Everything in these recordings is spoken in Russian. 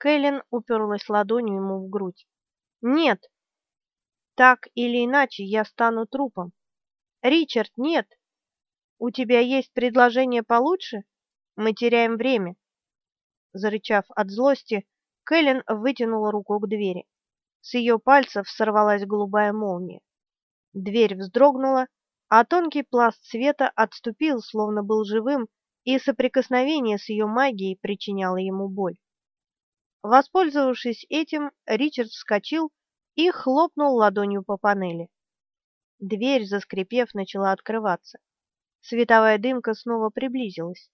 Кэлен уперлась ладонью ему в грудь. «Нет! Так или иначе я стану трупом. Ричард, нет! У тебя есть предложение получше? Мы теряем время!» Зарычав от злости, Кэлен вытянула руку к двери. С ее пальцев сорвалась голубая молния. Дверь вздрогнула, а тонкий пласт света отступил, словно был живым, и соприкосновение с ее магией причиняло ему боль. Воспользовавшись этим, Ричард вскочил и хлопнул ладонью по панели. Дверь, заскрипев, начала открываться. Световая дымка снова приблизилась.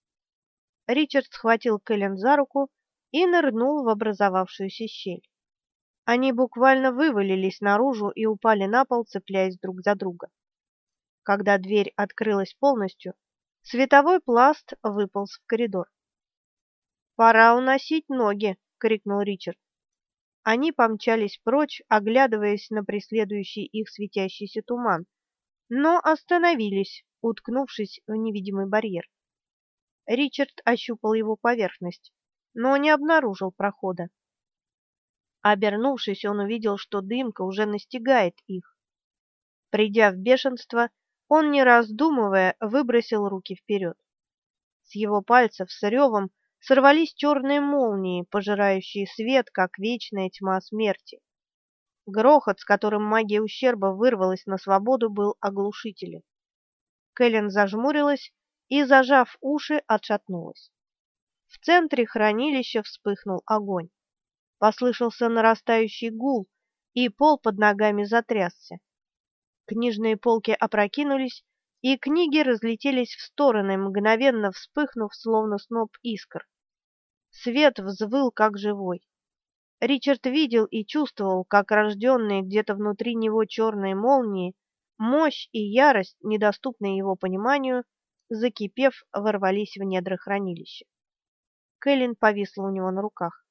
Ричард схватил Кэлен за руку и нырнул в образовавшуюся щель. Они буквально вывалились наружу и упали на пол, цепляясь друг за друга. Когда дверь открылась полностью, световой пласт выполз в коридор. «Пора уносить ноги!» — крикнул Ричард. Они помчались прочь, оглядываясь на преследующий их светящийся туман, но остановились, уткнувшись в невидимый барьер. Ричард ощупал его поверхность, но не обнаружил прохода. Обернувшись, он увидел, что дымка уже настигает их. Придя в бешенство, он, не раздумывая, выбросил руки вперед. С его пальцев с ревом сорвались черные молнии, пожирающие свет, как вечная тьма смерти. Грохот, с которым магия ущерба вырвалась на свободу, был оглушителен. Кэлен зажмурилась и, зажав уши, отшатнулась. В центре хранилища вспыхнул огонь. Послышался нарастающий гул, и пол под ногами затрясся. Книжные полки опрокинулись, и книги разлетелись в стороны, мгновенно вспыхнув, словно сноп искр. Свет взвыл, как живой. Ричард видел и чувствовал, как рожденные где-то внутри него черные молнии, мощь и ярость, недоступные его пониманию, закипев, ворвались в недра хранилища. Кэлен повисла у него на руках.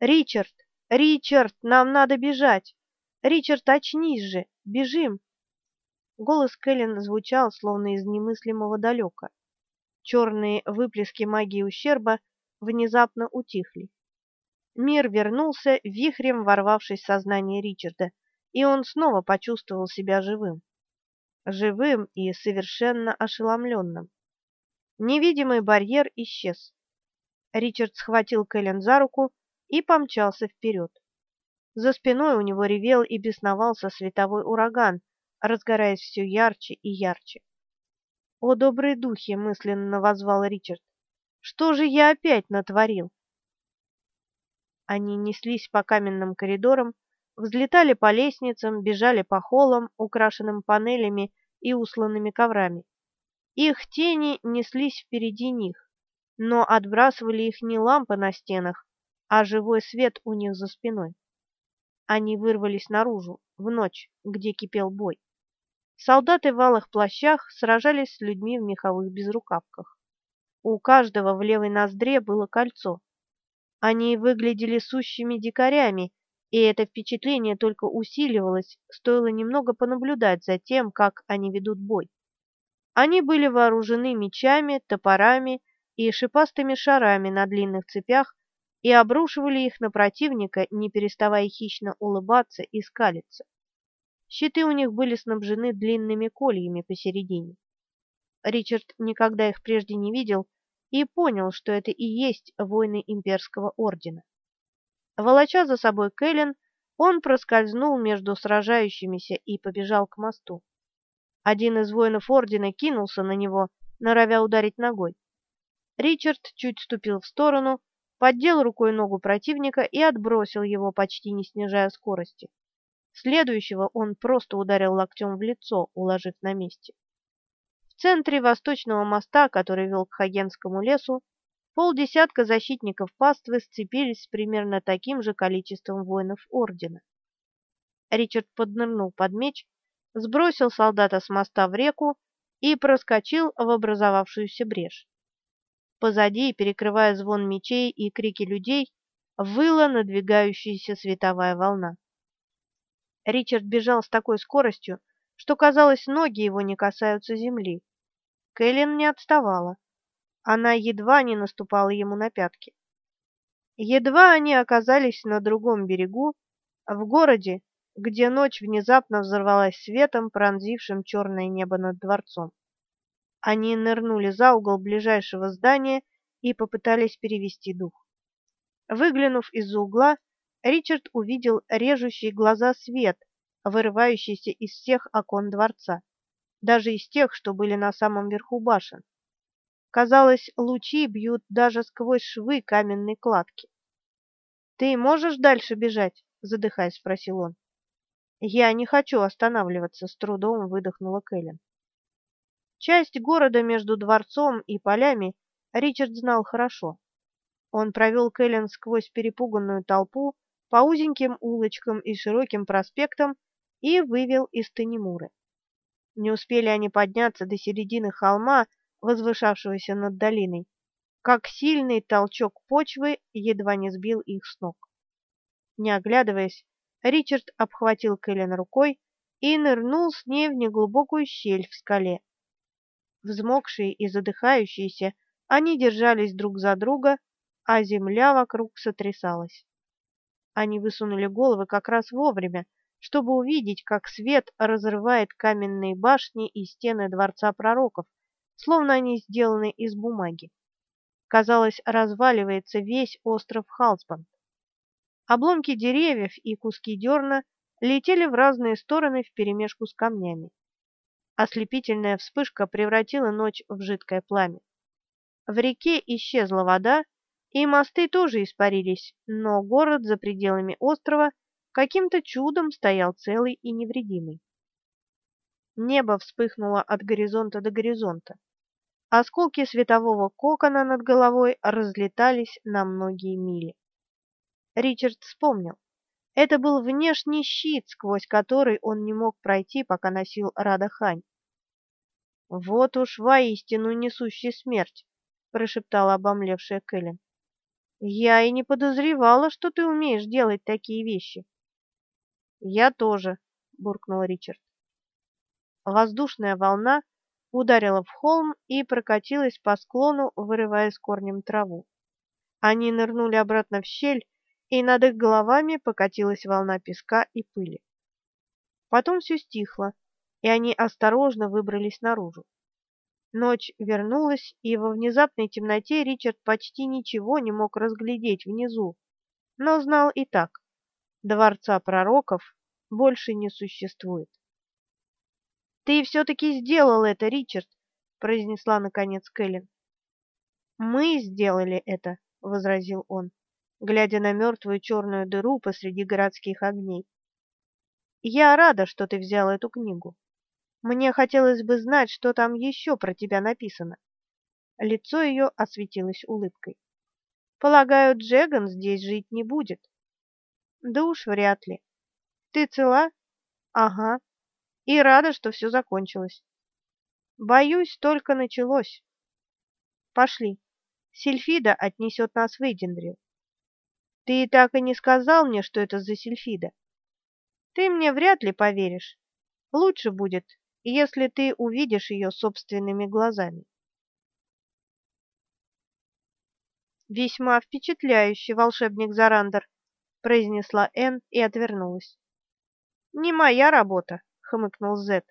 «Ричард! Ричард! Нам надо бежать! Ричард, очнись же! Бежим!» Голос Кэлен звучал, словно из немыслимого далека. Черные выплески магии ущерба внезапно утихли. Мир вернулся, вихрем ворвавшись в сознание Ричарда, и он снова почувствовал себя живым. Живым и совершенно ошеломленным. Невидимый барьер исчез. Ричард схватил Кэлен за руку и помчался вперед. За спиной у него ревел и бесновался световой ураган, разгораясь все ярче и ярче. «О, добрые духи!» — мысленно возвал Ричард. «Что же я опять натворил?» Они неслись по каменным коридорам, взлетали по лестницам, бежали по холлам, украшенным панелями и усланными коврами. Их тени неслись впереди них, но отбрасывали их не лампы на стенах, а живой свет у них за спиной. Они вырвались наружу, в ночь, где кипел бой. Солдаты в алых плащах сражались с людьми в меховых безрукавках. У каждого в левой ноздре было кольцо. Они выглядели сущими дикарями, и это впечатление только усиливалось, стоило немного понаблюдать за тем, как они ведут бой. Они были вооружены мечами, топорами и шипастыми шарами на длинных цепях, и обрушивали их на противника, не переставая хищно улыбаться и скалиться. Щиты у них были снабжены длинными кольями посередине. Ричард никогда их прежде не видел и понял, что это и есть воины имперского ордена. Волоча за собой Кэлен, он проскользнул между сражающимися и побежал к мосту. Один из воинов ордена кинулся на него, норовя ударить ногой. Ричард чуть ступил в сторону, поддел рукой ногу противника и отбросил его, почти не снижая скорости. Следующего он просто ударил локтем в лицо, уложив на месте. Центре восточного моста, который вел к Хагенскому лесу, полдесятка защитников паствы сцепились с примерно таким же количеством воинов Ордена. Ричард поднырнул под меч, сбросил солдата с моста в реку и проскочил в образовавшуюся брешь. Позади, перекрывая звон мечей и крики людей, выла надвигающаяся световая волна. Ричард бежал с такой скоростью, что, казалось, ноги его не касаются земли. Кэлен не отставала. Она едва не наступала ему на пятки. Едва они оказались на другом берегу, в городе, где ночь внезапно взорвалась светом, пронзившим черное небо над дворцом. Они нырнули за угол ближайшего здания и попытались перевести дух. Выглянув из-за угла, Ричард увидел режущий глаза свет, вырывающийся из всех окон дворца, даже из тех, что были на самом верху башен. Казалось, лучи бьют даже сквозь швы каменной кладки. «Ты можешь дальше бежать?» — задыхаясь, спросил он. «Я не хочу останавливаться», — с трудом выдохнула Кэлен. Часть города между дворцом и полями Ричард знал хорошо. Он провел Кэлен сквозь перепуганную толпу по узеньким улочкам и широким проспектам и вывел из Танемуры. Не успели они подняться до середины холма, возвышавшегося над долиной, как сильный толчок почвы едва не сбил их с ног. Не оглядываясь, Ричард обхватил Кэлен рукой и нырнул с ней в неглубокую щель в скале. Взмокшие и задыхающиеся, они держались друг за друга, а земля вокруг сотрясалась. Они высунули головы как раз вовремя, чтобы увидеть, как свет разрывает каменные башни и стены дворца пророков, словно они сделаны из бумаги. Казалось, разваливается весь остров Халсбанд. Обломки деревьев и куски дерна летели в разные стороны вперемешку с камнями. Ослепительная вспышка превратила ночь в жидкое пламя. В реке исчезла вода, и мосты тоже испарились, но город за пределами острова каким-то чудом стоял целый и невредимый. Небо вспыхнуло от горизонта до горизонта. Осколки светового кокона над головой разлетались на многие мили. Ричард вспомнил. Это был внешний щит, сквозь который он не мог пройти, пока носил Радахань. «Вот уж воистину несущий смерть», — прошептала обомлевшая Кэлен. «Я и не подозревала, что ты умеешь делать такие вещи». «Я тоже», — буркнул Ричард. Воздушная волна ударила в холм и прокатилась по склону, вырывая с корнем траву. Они нырнули обратно в щель, и над их головами покатилась волна песка и пыли. Потом все стихло, и они осторожно выбрались наружу. Ночь вернулась, и во внезапной темноте Ричард почти ничего не мог разглядеть внизу, но знал и так: дворца пророков больше не существует. Ты все таки сделал это, Ричард, произнесла наконец Кэлен. Мы сделали это, возразил он, глядя на мертвую черную дыру посреди городских огней. Я рада, что ты взял эту книгу. Мне хотелось бы знать, что там еще про тебя написано. Лицо ее осветилось улыбкой. Полагаю, Джеган здесь жить не будет. Да уж вряд ли. Ты цела? Ага. И рада, что все закончилось. Боюсь, только началось. Пошли. Сильфида отнесет нас в Эйдендрил. Ты так и не сказал мне, что это за Сильфида. Ты мне вряд ли поверишь. Лучше будет, если ты увидишь ее собственными глазами. Весьма впечатляющий волшебник Зарандер, произнесла Н и отвернулась. Не моя работа, хмыкнул Зет.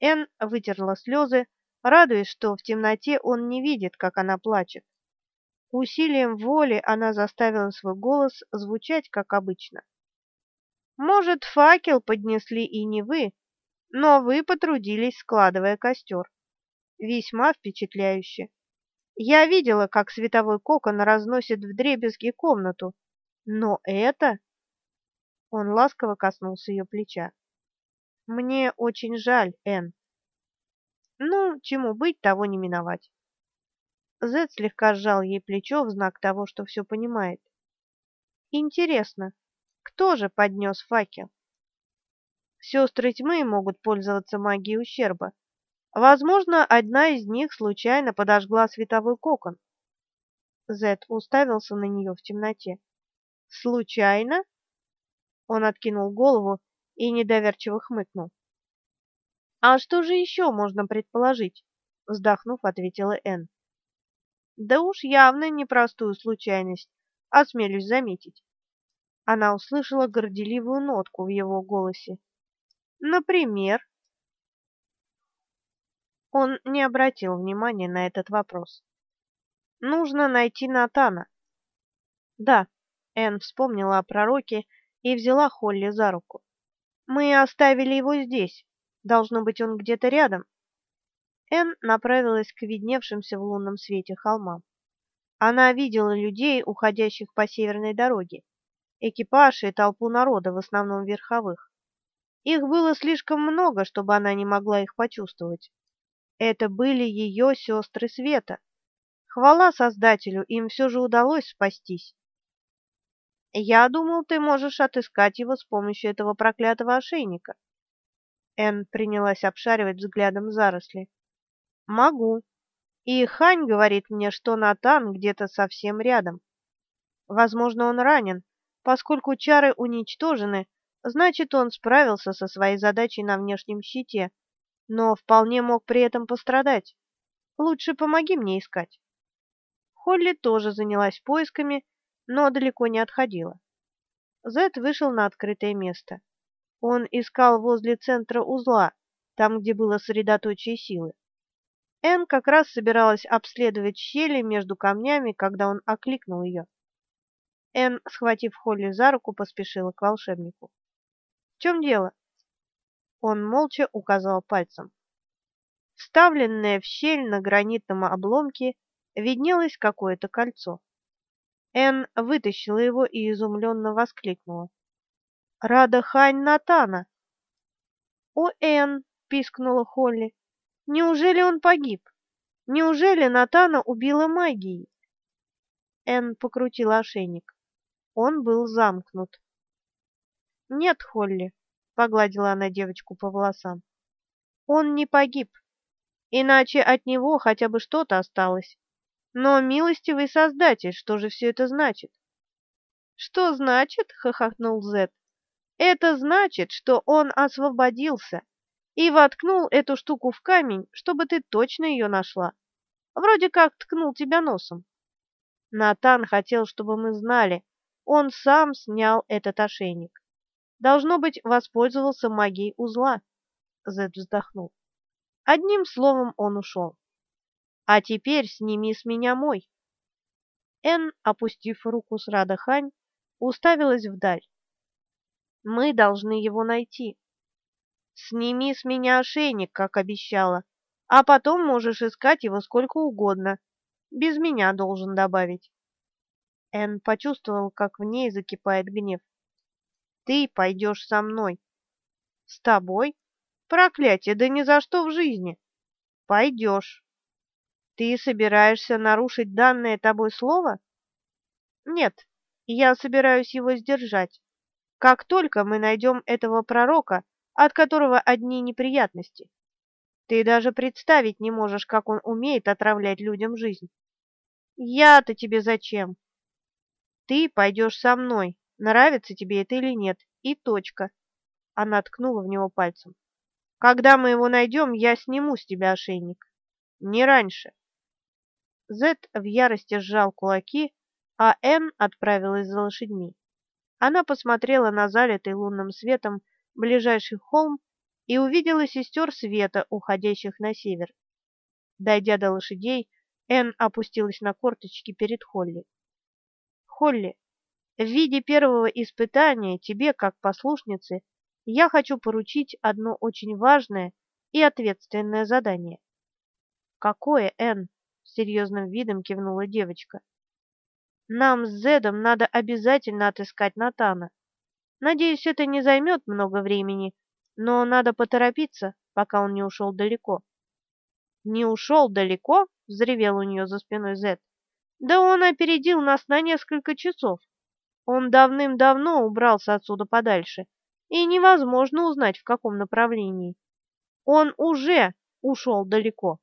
Н вытерла слезы, радуясь, что в темноте он не видит, как она плачет. Усилием воли она заставила свой голос звучать как обычно. Может, факел поднесли и не вы, но вы потрудились, складывая костер. Весьма впечатляюще. Я видела, как световой кокон разносит вдребезги комнату, но это... Он ласково коснулся ее плеча. Мне очень жаль, Энн. Ну, чему быть, того не миновать. Зет слегка сжал ей плечо в знак того, что все понимает. Интересно, кто же поднес факел? Сестры тьмы могут пользоваться магией ущерба. Возможно, одна из них случайно подожгла световой кокон. Зет уставился на нее в темноте. Случайно? Он откинул голову и недоверчиво хмыкнул. А что же еще можно предположить? вздохнув, ответила Энн. Да уж явно непростую случайность, осмелюсь заметить. Она услышала горделивую нотку в его голосе. Например, он не обратил внимания на этот вопрос. Нужно найти Натана. Да, Энн вспомнила о пророке и взяла Холли за руку. Мы оставили его здесь. Должно быть, он где-то рядом. Энн направилась к видневшимся в лунном свете холмам. Она видела людей, уходящих по северной дороге, экипаж и толпу народа, в основном верховых. Их было слишком много, чтобы она не могла их почувствовать. Это были ее сестры Света. Хвала Создателю, им все же удалось спастись. Я думал, ты можешь отыскать его с помощью этого проклятого ошейника. Энн принялась обшаривать взглядом заросли. Могу. И Хань говорит мне, что Натан где-то совсем рядом. Возможно, он ранен, поскольку чары уничтожены, значит, он справился со своей задачей на внешнем щите, но вполне мог при этом пострадать. Лучше помоги мне искать. Холли тоже занялась поисками, но далеко не отходила. Зет вышел на открытое место. Он искал возле центра узла, там, где было средоточие силы. Энн как раз собиралась обследовать щели между камнями, когда он окликнул ее. Энн, схватив Холли за руку, поспешила к волшебнику. «В чем дело?» Он молча указал пальцем. Вставленное в щель на гранитном обломке виднелось какое-то кольцо. Энн вытащила его и изумленно воскликнула. «Рада Хань Натана!» «О, Энн!» — пискнула Холли. «Неужели он погиб? Неужели Натана убила магией?» Энн покрутила ошейник. Он был замкнут. «Нет, Холли, погладила она девочку по волосам. Он не погиб, иначе от него хотя бы что-то осталось. Но милостивый Создатель, что же все это значит? Что значит? хохотнул Зет. Это значит, что он освободился и воткнул эту штуку в камень, чтобы ты точно ее нашла. Вроде как ткнул тебя носом. Натан хотел, чтобы мы знали, он сам снял этот ошейник. Должно быть, воспользовался магией узла. Зед вздохнул. Одним словом, он ушел. А теперь сними с меня мой. Эн, опустив руку с Радахань, уставилась вдаль. Мы должны его найти. Сними с меня ошейник, как обещала, а потом можешь искать его сколько угодно. Без меня должен добавить. Эн почувствовал, как в ней закипает гнев. Ты пойдешь со мной. С тобой? Проклятие, да ни за что в жизни. Пойдешь. Ты собираешься нарушить данное тобой слово? Нет, я собираюсь его сдержать. Как только мы найдем этого пророка, от которого одни неприятности. Ты даже представить не можешь, как он умеет отравлять людям жизнь. Я-то тебе зачем? Ты пойдешь со мной, нравится тебе это или нет, и точка. Она ткнула в него пальцем. Когда мы его найдем, я сниму с тебя ошейник. Не раньше. Зет в ярости сжал кулаки, а Энн отправилась за лошадьми. Она посмотрела на залитый лунным светом ближайший холм и увидела сестер света, уходящих на север. Дойдя до лошадей, Энн опустилась на корточки перед Холли. «Холли, в виде первого испытания тебе, как послушнице, я хочу поручить одно очень важное и ответственное задание. Какое, Энн? Серьезным видом кивнула девочка. Нам с Зедом надо обязательно отыскать Натана. Надеюсь, это не займет много времени, но надо поторопиться, пока он не ушел далеко. Не ушел далеко? взревел у нее за спиной Зед. Да он опередил нас на несколько часов. Он давным-давно убрался отсюда подальше, и невозможно узнать, в каком направлении. Он уже ушел далеко.